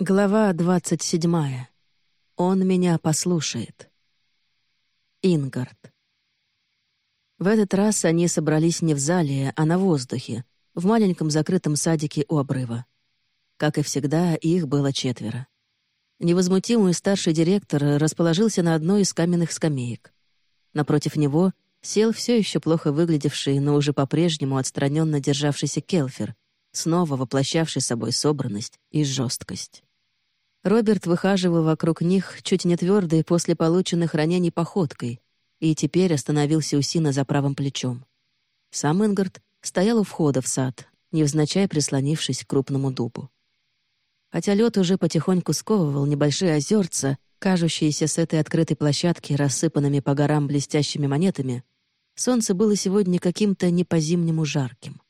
Глава двадцать седьмая. Он меня послушает. Ингард. В этот раз они собрались не в зале, а на воздухе, в маленьком закрытом садике у обрыва. Как и всегда, их было четверо. Невозмутимый старший директор расположился на одной из каменных скамеек. Напротив него сел все еще плохо выглядевший, но уже по-прежнему отстраненно державшийся Келфер, снова воплощавший собой собранность и жесткость. Роберт выхаживал вокруг них чуть не твердой после полученных ранений походкой и теперь остановился у Сина за правым плечом. Сам Ингард стоял у входа в сад, невзначай прислонившись к крупному дубу. Хотя лед уже потихоньку сковывал небольшие озерца, кажущиеся с этой открытой площадки рассыпанными по горам блестящими монетами, солнце было сегодня каким-то не по-зимнему жарким.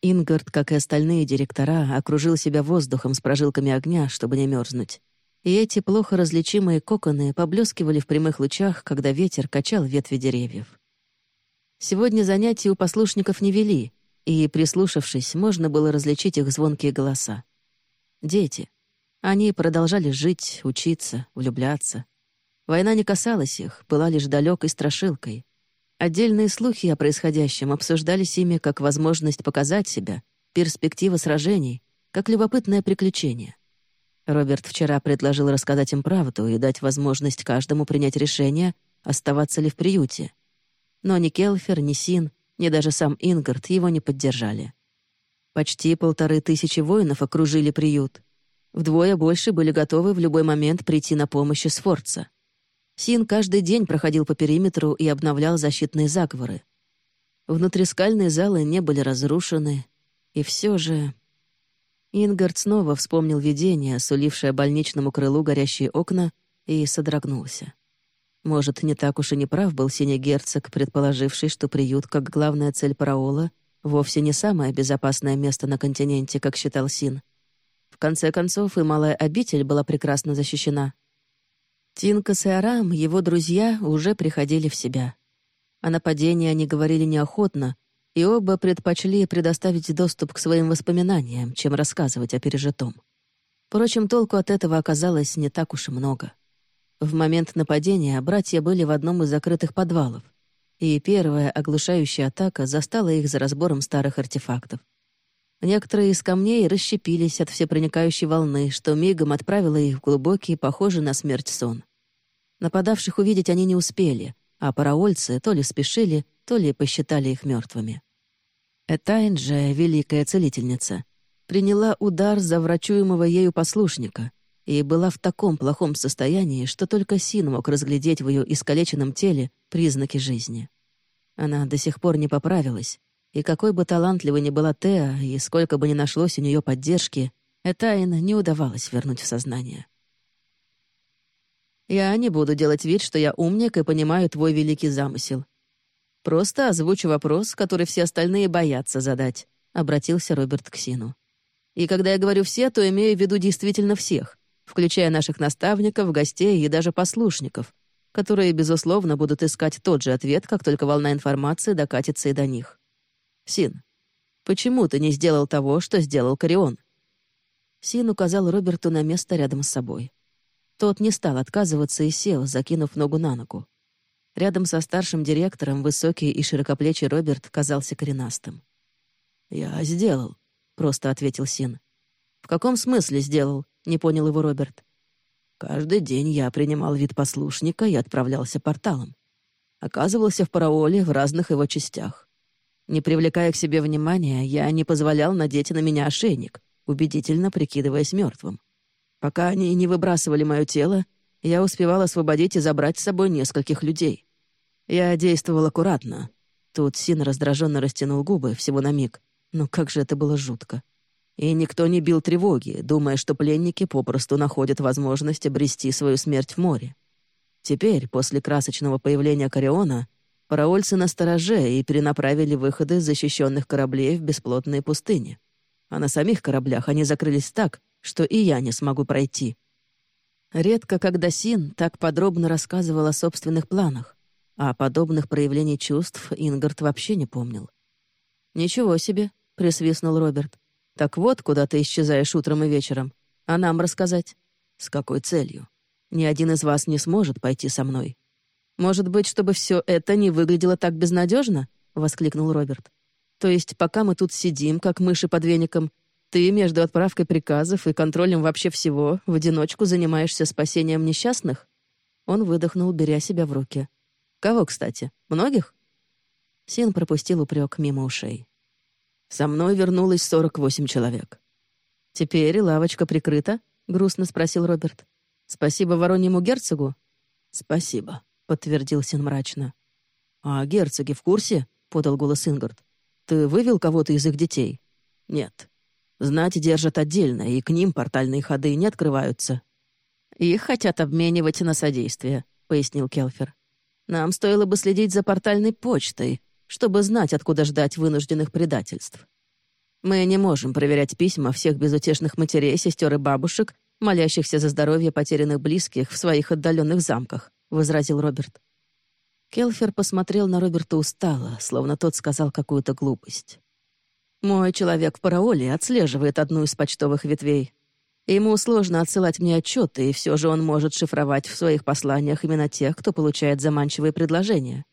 Ингард, как и остальные директора, окружил себя воздухом с прожилками огня, чтобы не мерзнуть. И эти плохо различимые коконы поблескивали в прямых лучах, когда ветер качал ветви деревьев. Сегодня занятия у послушников не вели, и, прислушавшись, можно было различить их звонкие голоса. Дети. Они продолжали жить, учиться, влюбляться. Война не касалась их, была лишь далекой страшилкой. Отдельные слухи о происходящем обсуждались ими как возможность показать себя, перспектива сражений, как любопытное приключение. Роберт вчера предложил рассказать им правду и дать возможность каждому принять решение, оставаться ли в приюте. Но ни Келфер, ни Син, ни даже сам Ингард его не поддержали. Почти полторы тысячи воинов окружили приют. Вдвое больше были готовы в любой момент прийти на помощь из Форца. Син каждый день проходил по периметру и обновлял защитные заговоры. Внутрискальные залы не были разрушены, и все же... Ингард снова вспомнил видение, сулившее больничному крылу горящие окна, и содрогнулся. Может, не так уж и не прав был синий герцог, предположивший, что приют, как главная цель параола, вовсе не самое безопасное место на континенте, как считал Син. В конце концов, и малая обитель была прекрасно защищена — Тинкас и Арам, его друзья, уже приходили в себя. О нападении они говорили неохотно, и оба предпочли предоставить доступ к своим воспоминаниям, чем рассказывать о пережитом. Впрочем, толку от этого оказалось не так уж и много. В момент нападения братья были в одном из закрытых подвалов, и первая оглушающая атака застала их за разбором старых артефактов. Некоторые из камней расщепились от всепроникающей волны, что мигом отправило их в глубокий, похожий на смерть сон. Нападавших увидеть они не успели, а параольцы то ли спешили, то ли посчитали их мертвыми. Этайн же, великая целительница, приняла удар за врачуемого ею послушника и была в таком плохом состоянии, что только Син мог разглядеть в ее искалеченном теле признаки жизни. Она до сих пор не поправилась, и какой бы талантливой ни была Теа, и сколько бы ни нашлось у нее поддержки, Этайн не удавалось вернуть в сознание. Я не буду делать вид, что я умник и понимаю твой великий замысел. Просто озвучу вопрос, который все остальные боятся задать», — обратился Роберт к Сину. «И когда я говорю «все», то имею в виду действительно всех, включая наших наставников, гостей и даже послушников, которые, безусловно, будут искать тот же ответ, как только волна информации докатится и до них. Син, почему ты не сделал того, что сделал Корион?» Син указал Роберту на место рядом с собой. Тот не стал отказываться и сел, закинув ногу на ногу. Рядом со старшим директором высокий и широкоплечий Роберт казался коренастым. «Я сделал», — просто ответил Син. «В каком смысле сделал?» — не понял его Роберт. «Каждый день я принимал вид послушника и отправлялся порталом. Оказывался в параоле в разных его частях. Не привлекая к себе внимания, я не позволял надеть на меня ошейник, убедительно прикидываясь мертвым. Пока они не выбрасывали мое тело, я успевал освободить и забрать с собой нескольких людей. Я действовал аккуратно. Тут Син раздраженно растянул губы всего на миг. Но как же это было жутко. И никто не бил тревоги, думая, что пленники попросту находят возможность обрести свою смерть в море. Теперь, после красочного появления Кориона, параольцы на стороже и перенаправили выходы защищенных кораблей в бесплотные пустыни. А на самих кораблях они закрылись так, что и я не смогу пройти. Редко, когда Син так подробно рассказывал о собственных планах, а подобных проявлений чувств Ингард вообще не помнил. «Ничего себе», — присвистнул Роберт. «Так вот, куда ты исчезаешь утром и вечером. А нам рассказать? С какой целью? Ни один из вас не сможет пойти со мной. Может быть, чтобы все это не выглядело так безнадежно? воскликнул Роберт. То есть, пока мы тут сидим, как мыши под веником, ты между отправкой приказов и контролем вообще всего в одиночку занимаешься спасением несчастных? Он выдохнул, беря себя в руки. Кого, кстати? Многих? Син пропустил упрек мимо ушей. Со мной вернулось сорок восемь человек. Теперь лавочка прикрыта? грустно спросил Роберт. Спасибо вороньему герцогу? Спасибо, подтвердил Син мрачно. А герцоги в курсе? подал голос Ингард. Ты вывел кого-то из их детей? Нет. Знать держат отдельно, и к ним портальные ходы не открываются. Их хотят обменивать на содействие, пояснил Келфер. Нам стоило бы следить за портальной почтой, чтобы знать, откуда ждать вынужденных предательств. Мы не можем проверять письма всех безутешных матерей, сестер и бабушек, молящихся за здоровье потерянных близких в своих отдаленных замках», — возразил Роберт. Келфер посмотрел на Роберта устало, словно тот сказал какую-то глупость. «Мой человек в параоле отслеживает одну из почтовых ветвей. Ему сложно отсылать мне отчеты, и все же он может шифровать в своих посланиях именно тех, кто получает заманчивые предложения.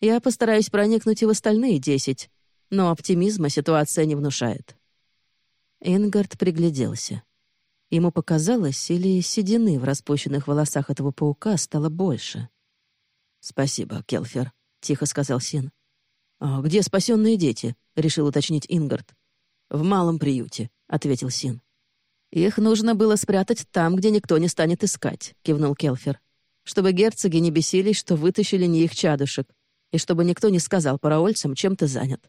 Я постараюсь проникнуть и в остальные десять, но оптимизма ситуация не внушает». Ингард пригляделся. Ему показалось, или седины в распущенных волосах этого паука стало больше. «Спасибо, Келфер», — тихо сказал Син. «А где спасенные дети?» — решил уточнить Ингард. «В малом приюте», — ответил Син. «Их нужно было спрятать там, где никто не станет искать», — кивнул Келфер. «Чтобы герцоги не бесились, что вытащили не их чадушек, и чтобы никто не сказал параольцам, чем ты занят».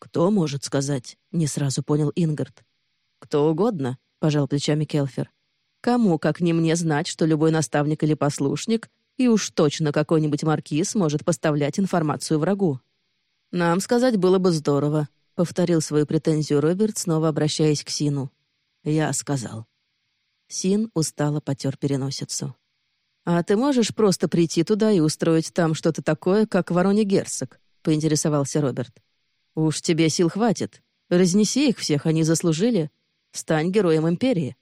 «Кто может сказать?» — не сразу понял Ингард. «Кто угодно», — пожал плечами Келфер. «Кому, как не мне, знать, что любой наставник или послушник, и уж точно какой-нибудь маркиз может поставлять информацию врагу?» «Нам сказать было бы здорово», — повторил свою претензию Роберт, снова обращаясь к Сину. «Я сказал». Син устало потер переносицу. «А ты можешь просто прийти туда и устроить там что-то такое, как вороний герцог?» — поинтересовался Роберт. «Уж тебе сил хватит. Разнеси их всех, они заслужили. Стань героем Империи».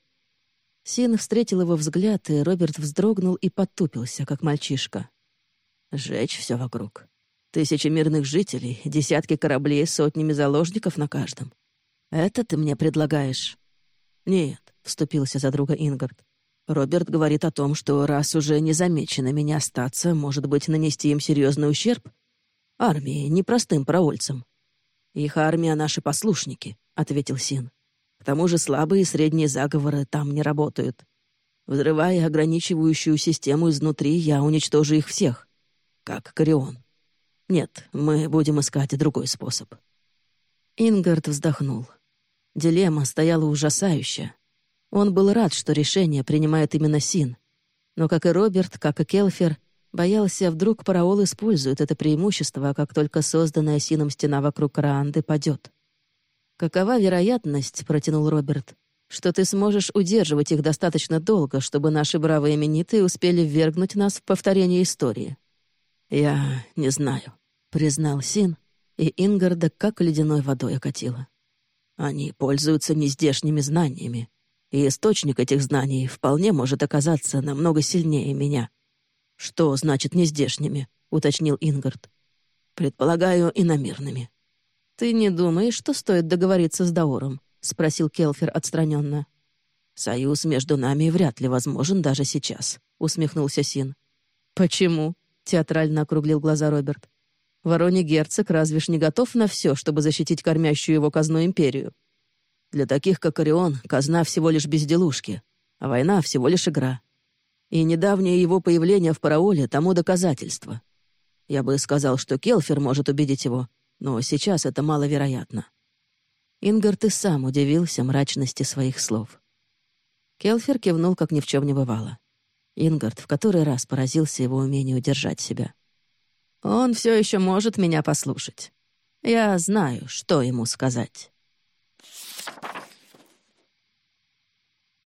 Син встретил его взгляд, и Роберт вздрогнул и потупился, как мальчишка. «Сжечь все вокруг. Тысячи мирных жителей, десятки кораблей с сотнями заложников на каждом. Это ты мне предлагаешь?» «Нет», — вступился за друга Ингард. Роберт говорит о том, что раз уже незамечено меня остаться, может быть, нанести им серьезный ущерб? Армии, непростым проольцам. Их армия — наши послушники, — ответил Син. К тому же слабые и средние заговоры там не работают. Взрывая ограничивающую систему изнутри, я уничтожу их всех. Как Корион. Нет, мы будем искать другой способ. Ингард вздохнул. Дилемма стояла ужасающая. Он был рад, что решение принимает именно Син. Но, как и Роберт, как и Келфер, боялся, вдруг Параол использует это преимущество, как только созданная Сином стена вокруг Раанды падет. «Какова вероятность, — протянул Роберт, — что ты сможешь удерживать их достаточно долго, чтобы наши бравые именитые успели ввергнуть нас в повторение истории?» «Я не знаю», — признал Син, и Ингарда как ледяной водой окатила. «Они пользуются нездешними знаниями, и источник этих знаний вполне может оказаться намного сильнее меня». «Что значит нездешними?» — уточнил Ингард. «Предполагаю, иномирными». «Ты не думаешь, что стоит договориться с Даором?» — спросил Келфер отстраненно. «Союз между нами вряд ли возможен даже сейчас», — усмехнулся Син. «Почему?» — театрально округлил глаза Роберт. «Вороний герцог разве ж не готов на все, чтобы защитить кормящую его казну империю?» Для таких, как Орион, казна всего лишь безделушки, а война всего лишь игра. И недавнее его появление в Параоле тому доказательство. Я бы сказал, что Келфер может убедить его, но сейчас это маловероятно. Ингард и сам удивился мрачности своих слов. Келфер кивнул, как ни в чем не бывало. Ингард в который раз поразился его умению держать себя. «Он все еще может меня послушать. Я знаю, что ему сказать».